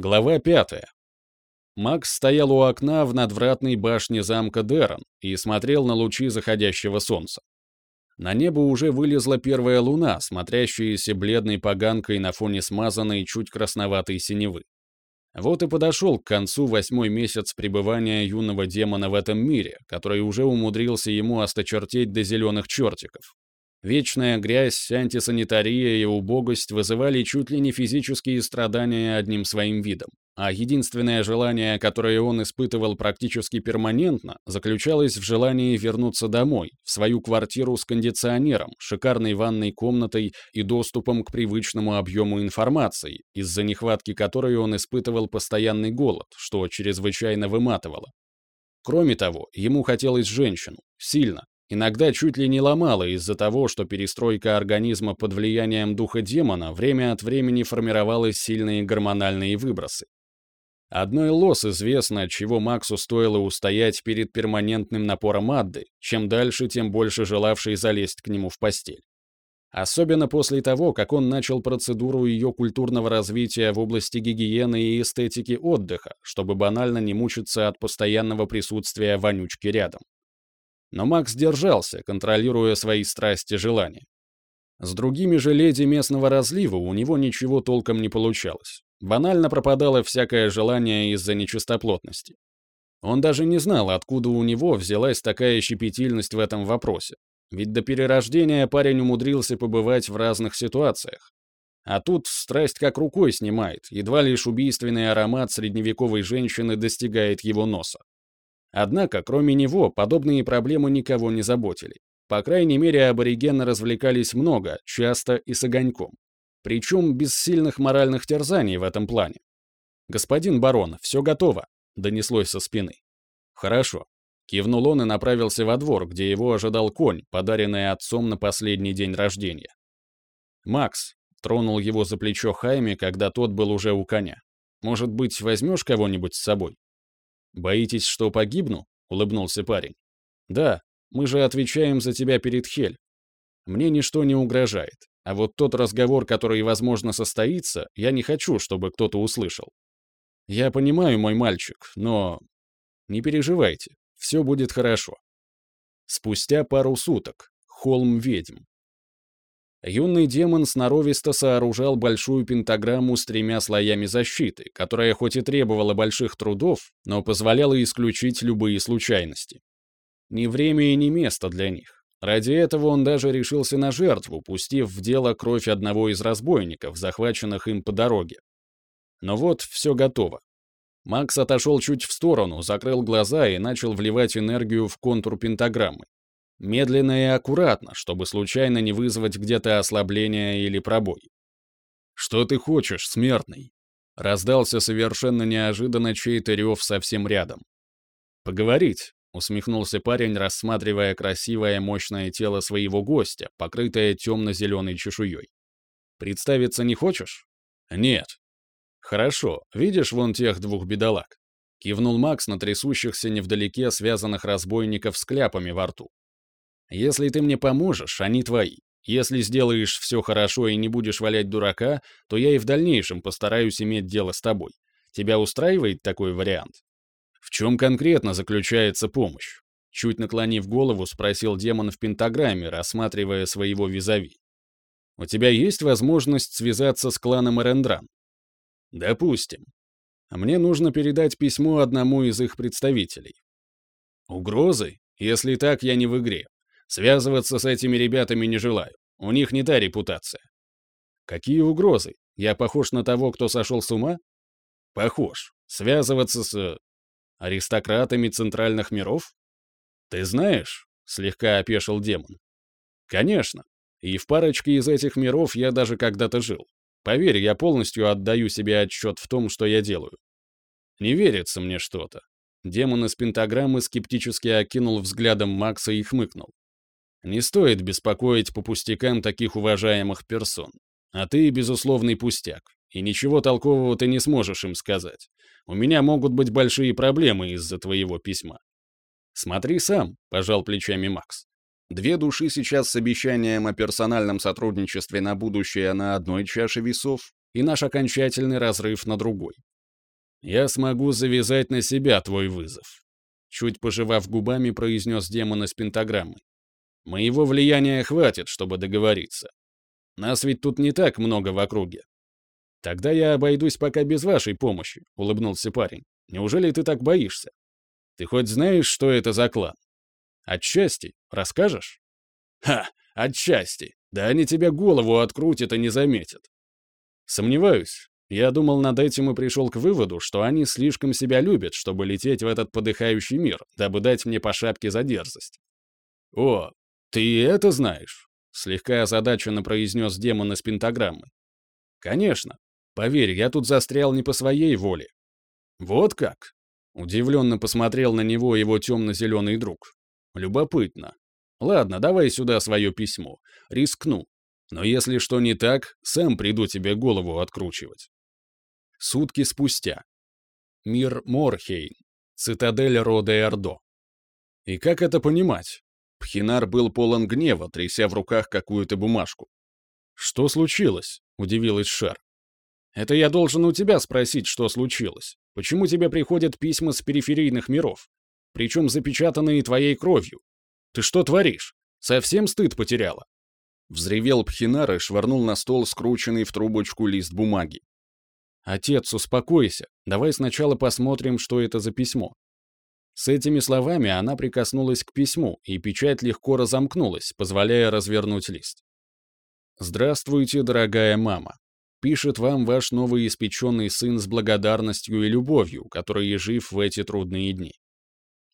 Глава пятая. Макс стоял у окна в надвратной башне замка Дерон и смотрел на лучи заходящего солнца. На небо уже вылезла первая луна, смотрящаяся бледной поганкой на фоне смазанной, чуть красноватой синевы. Вот и подошел к концу восьмой месяц пребывания юного демона в этом мире, который уже умудрился ему осточертеть до зеленых чертиков. Вечная грязь, антисанитария и убогость вызывали чуть ли не физические страдания одним своим видом. А единственное желание, которое он испытывал практически перманентно, заключалось в желании вернуться домой, в свою квартиру с кондиционером, шикарной ванной комнатой и доступом к привычному объему информации, из-за нехватки которой он испытывал постоянный голод, что чрезвычайно выматывало. Кроме того, ему хотелось женщину, сильно, Иногда чуть ли не ломало из-за того, что перестройка организма под влиянием духа демона время от времени формировала сильные гормональные выбросы. Одной лос известно, чего Максу стоило устоять перед перманентным напором Адды, чем дальше, тем больше желавший залезть к нему в постель. Особенно после того, как он начал процедуру ее культурного развития в области гигиены и эстетики отдыха, чтобы банально не мучиться от постоянного присутствия вонючки рядом. Но Макс держался, контролируя свои страсти и желания. С другими же леди местного разлива у него ничего толком не получалось. Банально пропадало всякое желание из-за нечистоплотности. Он даже не знал, откуда у него взялась такая щепетильность в этом вопросе. Ведь до перерождения парень умудрился побывать в разных ситуациях. А тут страсть как рукой снимает, едва лишь убийственный аромат средневековой женщины достигает его носа. Однако, кроме него, подобные проблемы никого не заботили. По крайней мере, аборигены развлекались много, часто и с огоньком. Причем без сильных моральных терзаний в этом плане. «Господин барон, все готово», — донеслось со спины. «Хорошо». Кивнул он и направился во двор, где его ожидал конь, подаренный отцом на последний день рождения. «Макс», — тронул его за плечо Хайме, когда тот был уже у коня. «Может быть, возьмешь кого-нибудь с собой?» «Боитесь, что погибну?» — улыбнулся парень. «Да, мы же отвечаем за тебя перед Хель. Мне ничто не угрожает, а вот тот разговор, который, возможно, состоится, я не хочу, чтобы кто-то услышал. Я понимаю, мой мальчик, но... Не переживайте, все будет хорошо». Спустя пару суток. Холм ведьм. Юный демон сноровисто сооружал большую пентаграмму с тремя слоями защиты, которая хоть и требовала больших трудов, но позволяла исключить любые случайности. Ни время и ни место для них. Ради этого он даже решился на жертву, пустив в дело кровь одного из разбойников, захваченных им по дороге. Но вот все готово. Макс отошел чуть в сторону, закрыл глаза и начал вливать энергию в контур пентаграммы. Медленно и аккуратно, чтобы случайно не вызвать где-то ослабление или пробой. «Что ты хочешь, смертный?» Раздался совершенно неожиданно чей-то рев совсем рядом. «Поговорить», — усмехнулся парень, рассматривая красивое мощное тело своего гостя, покрытое темно-зеленой чешуей. «Представиться не хочешь?» «Нет». «Хорошо. Видишь вон тех двух бедолаг?» Кивнул Макс на трясущихся невдалеке связанных разбойников с кляпами во рту. Если ты мне поможешь, они твои. Если сделаешь все хорошо и не будешь валять дурака, то я и в дальнейшем постараюсь иметь дело с тобой. Тебя устраивает такой вариант? В чем конкретно заключается помощь? Чуть наклонив голову, спросил демон в пентаграмме, рассматривая своего визави. У тебя есть возможность связаться с кланом Эрендран? Допустим. Мне нужно передать письмо одному из их представителей. Угрозы? Если так, я не в игре. Связываться с этими ребятами не желаю. У них не та репутация. Какие угрозы? Я похож на того, кто сошел с ума? Похож. Связываться с... аристократами центральных миров? Ты знаешь? Слегка опешил демон. Конечно. И в парочке из этих миров я даже когда-то жил. Поверь, я полностью отдаю себе отчет в том, что я делаю. Не верится мне что-то. Демон из пентаграммы скептически окинул взглядом Макса и хмыкнул. Не стоит беспокоить по пустякам таких уважаемых персон. А ты безусловный пустяк, и ничего толкового ты не сможешь им сказать. У меня могут быть большие проблемы из-за твоего письма. Смотри сам, пожал плечами Макс. Две души сейчас с обещанием о персональном сотрудничестве на будущее на одной чаше весов, и наш окончательный разрыв на другой. Я смогу завязать на себя твой вызов. Чуть пожевав губами, произнес демон из пентаграммы. Моего влияния хватит, чтобы договориться. Нас ведь тут не так много в округе. Тогда я обойдусь пока без вашей помощи, улыбнулся парень. Неужели ты так боишься? Ты хоть знаешь, что это за клан? Отчасти. Расскажешь? Ха, отчасти. Да они тебе голову открутят и не заметят. Сомневаюсь. Я думал над этим и пришел к выводу, что они слишком себя любят, чтобы лететь в этот подыхающий мир, дабы дать мне по шапке за дерзость. О, ты это знаешь? Слегка озадаченно произнес демон из пентаграммы. Конечно. Поверь, я тут застрял не по своей воле. Вот как? Удивленно посмотрел на него его темно-зеленый друг. Любопытно. Ладно, давай сюда свое письмо. Рискну. Но если что не так, сам приду тебе голову откручивать. Сутки спустя. Мир Морхейн. Цитадель рода Эрдо. И как это понимать? Пхинар был полон гнева, тряся в руках какую-то бумажку. «Что случилось?» — удивилась Шер. «Это я должен у тебя спросить, что случилось. Почему тебе приходят письма с периферийных миров? Причем запечатанные твоей кровью. Ты что творишь? Совсем стыд потеряла?» Взревел Пхинар и швырнул на стол скрученный в трубочку лист бумаги. «Отец, успокойся. Давай сначала посмотрим, что это за письмо». С этими словами она прикоснулась к письму, и печать легко разомкнулась, позволяя развернуть лист. «Здравствуйте, дорогая мама. Пишет вам ваш новый испеченный сын с благодарностью и любовью, который жив в эти трудные дни.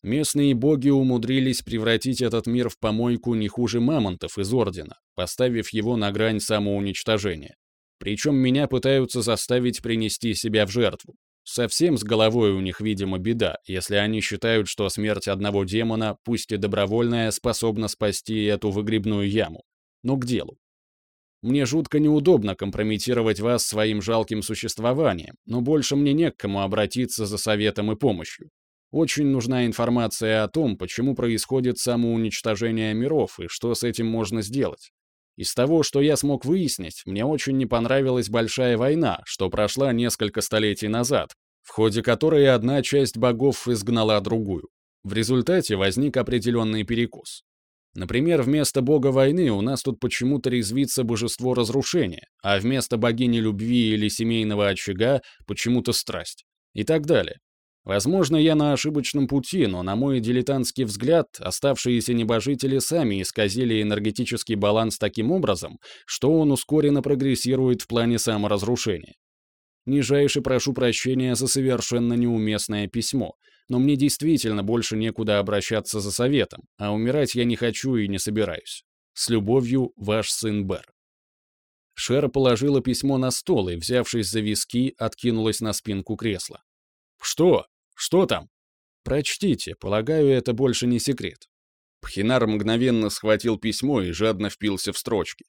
Местные боги умудрились превратить этот мир в помойку не хуже мамонтов из Ордена, поставив его на грань самоуничтожения. Причем меня пытаются заставить принести себя в жертву. Совсем с головой у них, видимо, беда, если они считают, что смерть одного демона, пусть и добровольная, способна спасти эту выгребную яму. Но к делу. Мне жутко неудобно компрометировать вас своим жалким существованием, но больше мне не к кому обратиться за советом и помощью. Очень нужна информация о том, почему происходит самоуничтожение миров и что с этим можно сделать. Из того, что я смог выяснить, мне очень не понравилась Большая война, что прошла несколько столетий назад, в ходе которой одна часть богов изгнала другую. В результате возник определенный перекус. Например, вместо бога войны у нас тут почему-то резвится божество разрушения, а вместо богини любви или семейного очага почему-то страсть. И так далее. Возможно, я на ошибочном пути, но, на мой дилетантский взгляд, оставшиеся небожители сами исказили энергетический баланс таким образом, что он ускоренно прогрессирует в плане саморазрушения. Нижайше прошу прощения за совершенно неуместное письмо, но мне действительно больше некуда обращаться за советом, а умирать я не хочу и не собираюсь. С любовью, ваш сын Бер. Шер положила письмо на стол и, взявшись за виски, откинулась на спинку кресла. «Что?» Что там?» «Прочтите, полагаю, это больше не секрет». Пхинар мгновенно схватил письмо и жадно впился в строчки.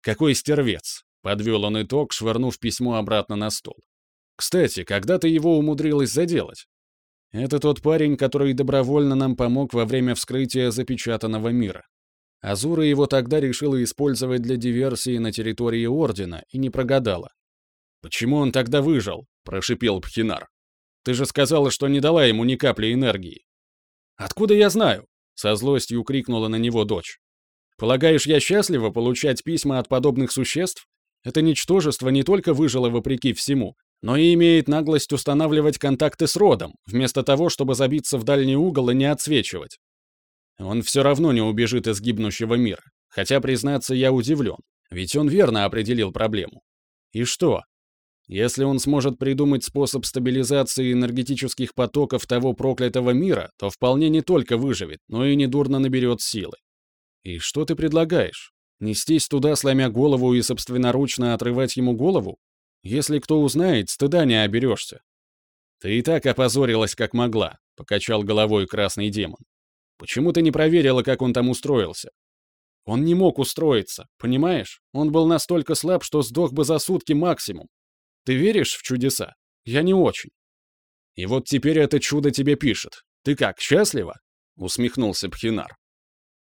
«Какой стервец!» — подвел он итог, швырнув письмо обратно на стол. «Кстати, когда ты его умудрилась заделать?» «Это тот парень, который добровольно нам помог во время вскрытия запечатанного мира. Азура его тогда решила использовать для диверсии на территории Ордена и не прогадала. «Почему он тогда выжил?» — прошипел Пхинар. Ты же сказала, что не дала ему ни капли энергии. Откуда я знаю? Со злостью крикнула на него дочь. Полагаешь, я счастлива получать письма от подобных существ? Это ничтожество не только выжило вопреки всему, но и имеет наглость устанавливать контакты с родом, вместо того, чтобы забиться в дальний угол и не отсвечивать. Он все равно не убежит из гибнущего мира. Хотя, признаться, я удивлен. Ведь он верно определил проблему. И что? Если он сможет придумать способ стабилизации энергетических потоков того проклятого мира, то вполне не только выживет, но и недурно наберет силы. И что ты предлагаешь? Нестись туда, сломя голову и собственноручно отрывать ему голову? Если кто узнает, стыда не оберешься. Ты и так опозорилась, как могла, покачал головой красный демон. Почему ты не проверила, как он там устроился? Он не мог устроиться, понимаешь? Он был настолько слаб, что сдох бы за сутки максимум. Ты веришь в чудеса? Я не очень. И вот теперь это чудо тебе пишет. Ты как, счастлива? Усмехнулся Пхинар.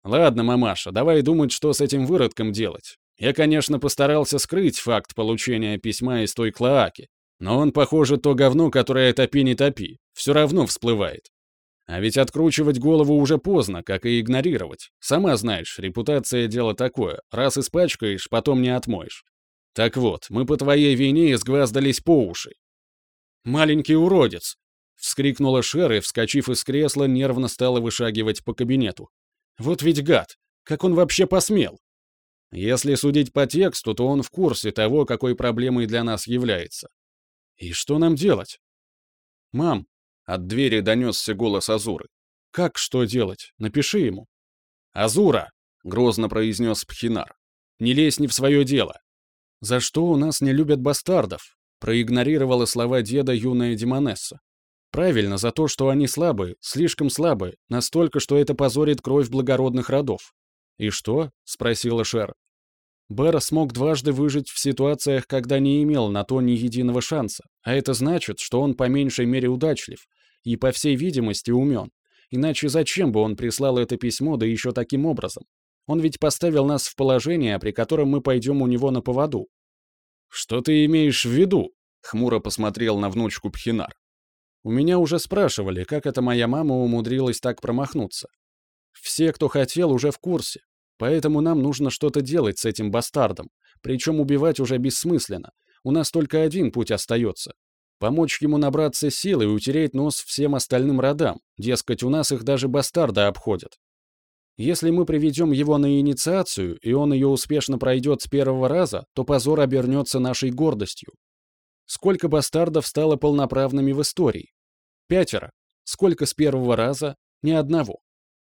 Ладно, мамаша, давай думать, что с этим выродком делать. Я, конечно, постарался скрыть факт получения письма из той клоаки, Но он, похоже, то говно, которое топи не топи, все равно всплывает. А ведь откручивать голову уже поздно, как и игнорировать. Сама знаешь, репутация — дело такое. Раз испачкаешь, потом не отмоешь. Так вот, мы по твоей вине изгваздались по уши. «Маленький уродец!» — вскрикнула Шер и, вскочив из кресла, нервно стала вышагивать по кабинету. «Вот ведь гад! Как он вообще посмел?» Если судить по тексту, то он в курсе того, какой проблемой для нас является. И что нам делать? «Мам!» — от двери донесся голос Азуры. «Как что делать? Напиши ему». «Азура!» — грозно произнес Пхинар. «Не лезь не в свое дело. За что у нас не любят бастардов?» — проигнорировала слова деда юная Демонесса. «Правильно, за то, что они слабые, слишком слабые, настолько, что это позорит кровь благородных родов». «И что?» — спросила Шер. Бэр смог дважды выжить в ситуациях, когда не имел на то ни единого шанса, а это значит, что он по меньшей мере удачлив и, по всей видимости, умен. Иначе зачем бы он прислал это письмо, да еще таким образом? Он ведь поставил нас в положение, при котором мы пойдем у него на поводу. «Что ты имеешь в виду?» — хмуро посмотрел на внучку Пхинар. «У меня уже спрашивали, как это моя мама умудрилась так промахнуться. Все, кто хотел, уже в курсе. Поэтому нам нужно что-то делать с этим бастардом. Причем убивать уже бессмысленно. У нас только один путь остается. Помочь ему набраться сил и утереть нос всем остальным родам. Дескать, у нас их даже бастарда обходят. Если мы приведем его на инициацию, и он ее успешно пройдет с первого раза, то позор обернется нашей гордостью. Сколько бастардов стало полноправными в истории? Пятеро. Сколько с первого раза? Ни одного.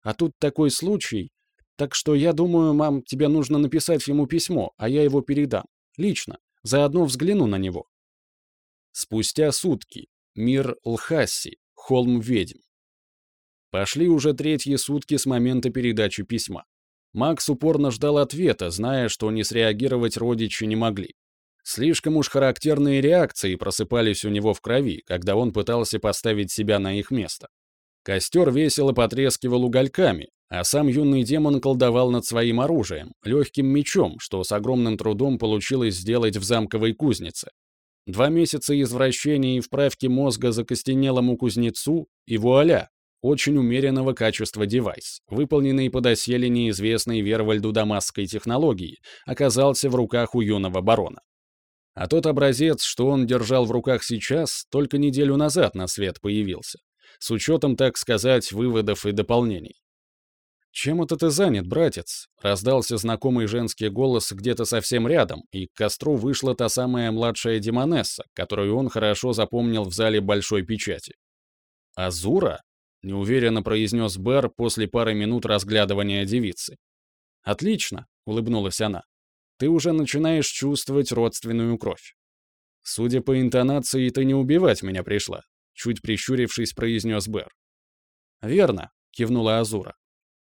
А тут такой случай. Так что я думаю, мам, тебе нужно написать ему письмо, а я его передам. Лично. Заодно взгляну на него. Спустя сутки. Мир Лхасси. Холм ведьм. Пошли уже третьи сутки с момента передачи письма. Макс упорно ждал ответа, зная, что не среагировать родичи не могли. Слишком уж характерные реакции просыпались у него в крови, когда он пытался поставить себя на их место. Костер весело потрескивал угольками, а сам юный демон колдовал над своим оружием, легким мечом, что с огромным трудом получилось сделать в замковой кузнице. Два месяца извращения и вправки мозга закостенелому кузнецу, и вуаля, очень умеренного качества девайс, выполненный по доселе неизвестной Вервальду дамасской технологии, оказался в руках у юного барона. А тот образец, что он держал в руках сейчас, только неделю назад на свет появился с учетом, так сказать, выводов и дополнений. «Чем это ты занят, братец?» — раздался знакомый женский голос где-то совсем рядом, и к костру вышла та самая младшая демонесса, которую он хорошо запомнил в зале большой печати. «Азура?» — неуверенно произнес Бэр после пары минут разглядывания девицы. «Отлично!» — улыбнулась она. «Ты уже начинаешь чувствовать родственную кровь. Судя по интонации, ты не убивать меня пришла чуть прищурившись, произнес Бэр. «Верно», — кивнула Азура.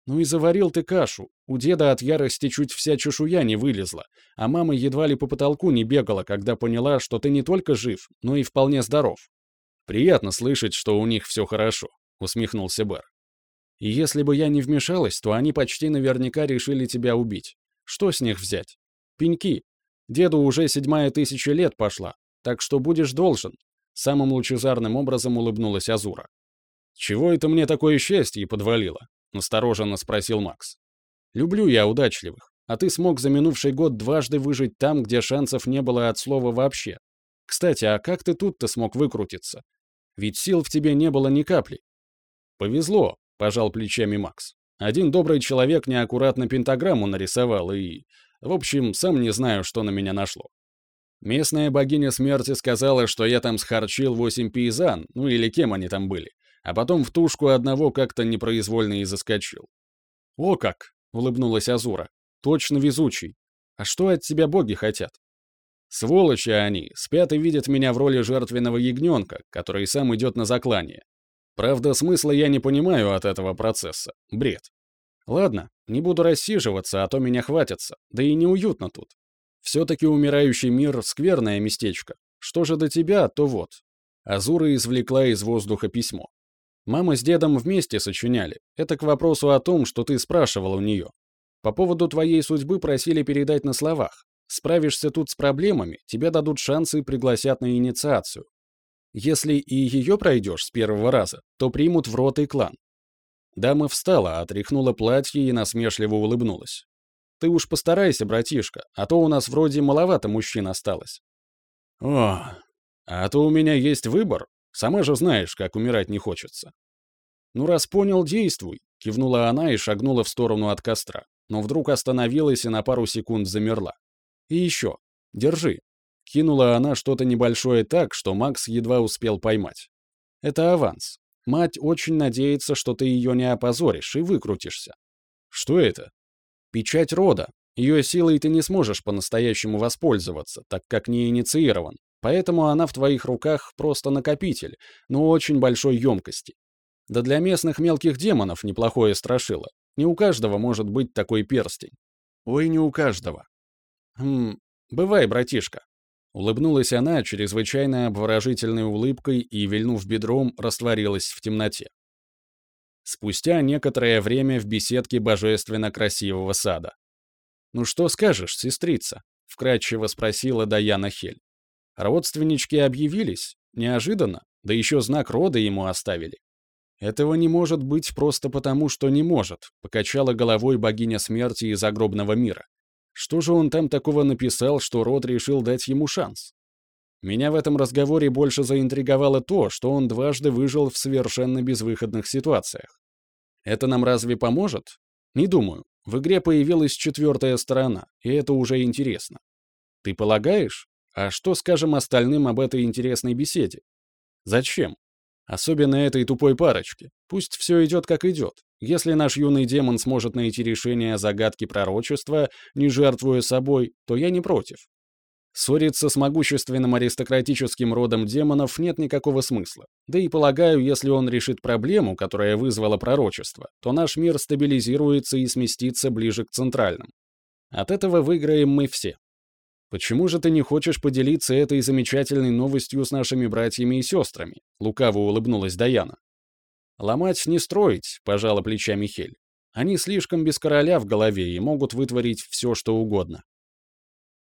«Ну и заварил ты кашу. У деда от ярости чуть вся чешуя не вылезла, а мама едва ли по потолку не бегала, когда поняла, что ты не только жив, но и вполне здоров. Приятно слышать, что у них все хорошо», — усмехнулся Бэр. «И если бы я не вмешалась, то они почти наверняка решили тебя убить. Что с них взять? Пеньки. Деду уже седьмая тысяча лет пошла, так что будешь должен. Самым лучезарным образом улыбнулась Азура. «Чего это мне такое счастье подвалило?» — настороженно спросил Макс. «Люблю я удачливых, а ты смог за минувший год дважды выжить там, где шансов не было от слова вообще. Кстати, а как ты тут-то смог выкрутиться? Ведь сил в тебе не было ни капли». «Повезло», — пожал плечами Макс. «Один добрый человек неаккуратно пентаграмму нарисовал и... В общем, сам не знаю, что на меня нашло. Местная богиня смерти сказала, что я там схарчил восемь пейзан, ну или кем они там были, а потом в тушку одного как-то непроизвольно и заскочил. «О как!» — улыбнулась Азура. «Точно везучий. А что от тебя боги хотят?» «Сволочи они, спят и видят меня в роли жертвенного ягненка, который сам идет на заклание. Правда, смысла я не понимаю от этого процесса. Бред. Ладно, не буду рассиживаться, а то меня хватится. Да и неуютно тут. Все-таки умирающий мир — скверное местечко. Что же до тебя, то вот. Азура извлекла из воздуха письмо. Мама с дедом вместе сочиняли. Это к вопросу о том, что ты спрашивал у нее. По поводу твоей судьбы просили передать на словах. Справишься тут с проблемами, тебе дадут шансы и пригласят на инициацию. Если и ее пройдешь с первого раза, то примут в рот и клан. Дама встала, отряхнула платье и насмешливо улыбнулась. «Ты уж постарайся, братишка, а то у нас вроде маловато мужчин осталось». «О, а то у меня есть выбор. Сама же знаешь, как умирать не хочется». «Ну, раз понял, действуй», — кивнула она и шагнула в сторону от костра, но вдруг остановилась и на пару секунд замерла. «И еще. Держи». Кинула она что-то небольшое так, что Макс едва успел поймать. «Это аванс. Мать очень надеется, что ты ее не опозоришь и выкрутишься». «Что это?» «Печать рода. Ее силой ты не сможешь по-настоящему воспользоваться, так как не инициирован. Поэтому она в твоих руках просто накопитель, но очень большой емкости. Да для местных мелких демонов неплохое страшило. Не у каждого может быть такой перстень. Ой, не у каждого. Хм, бывай, братишка. Улыбнулась она чрезвычайно обворожительной улыбкой и, вильнув бедром, растворилась в темноте. Спустя некоторое время в беседке божественно красивого сада. «Ну что скажешь, сестрица?» — вкратчиво спросила Даяна Хель. «Родственнички объявились? Неожиданно? Да еще знак рода ему оставили». «Этого не может быть просто потому, что не может», — покачала головой богиня смерти из загробного мира. Что же он там такого написал, что Род решил дать ему шанс? Меня в этом разговоре больше заинтриговало то, что он дважды выжил в совершенно безвыходных ситуациях. Это нам разве поможет? Не думаю. В игре появилась четвертая сторона, и это уже интересно. Ты полагаешь? А что скажем остальным об этой интересной беседе? Зачем? Особенно этой тупой парочке. Пусть все идет как идет. Если наш юный демон сможет найти решение загадки пророчества, не жертвуя собой, то я не против. Ссориться с могущественным аристократическим родом демонов нет никакого смысла. Да и полагаю, если он решит проблему, которая вызвала пророчество, то наш мир стабилизируется и сместится ближе к центральным. От этого выиграем мы все. Почему же ты не хочешь поделиться этой замечательной новостью с нашими братьями и сестрами? Лукаво улыбнулась Даяна. Ломать не строить, пожала плечами Хель. Они слишком без короля в голове и могут вытворить все, что угодно.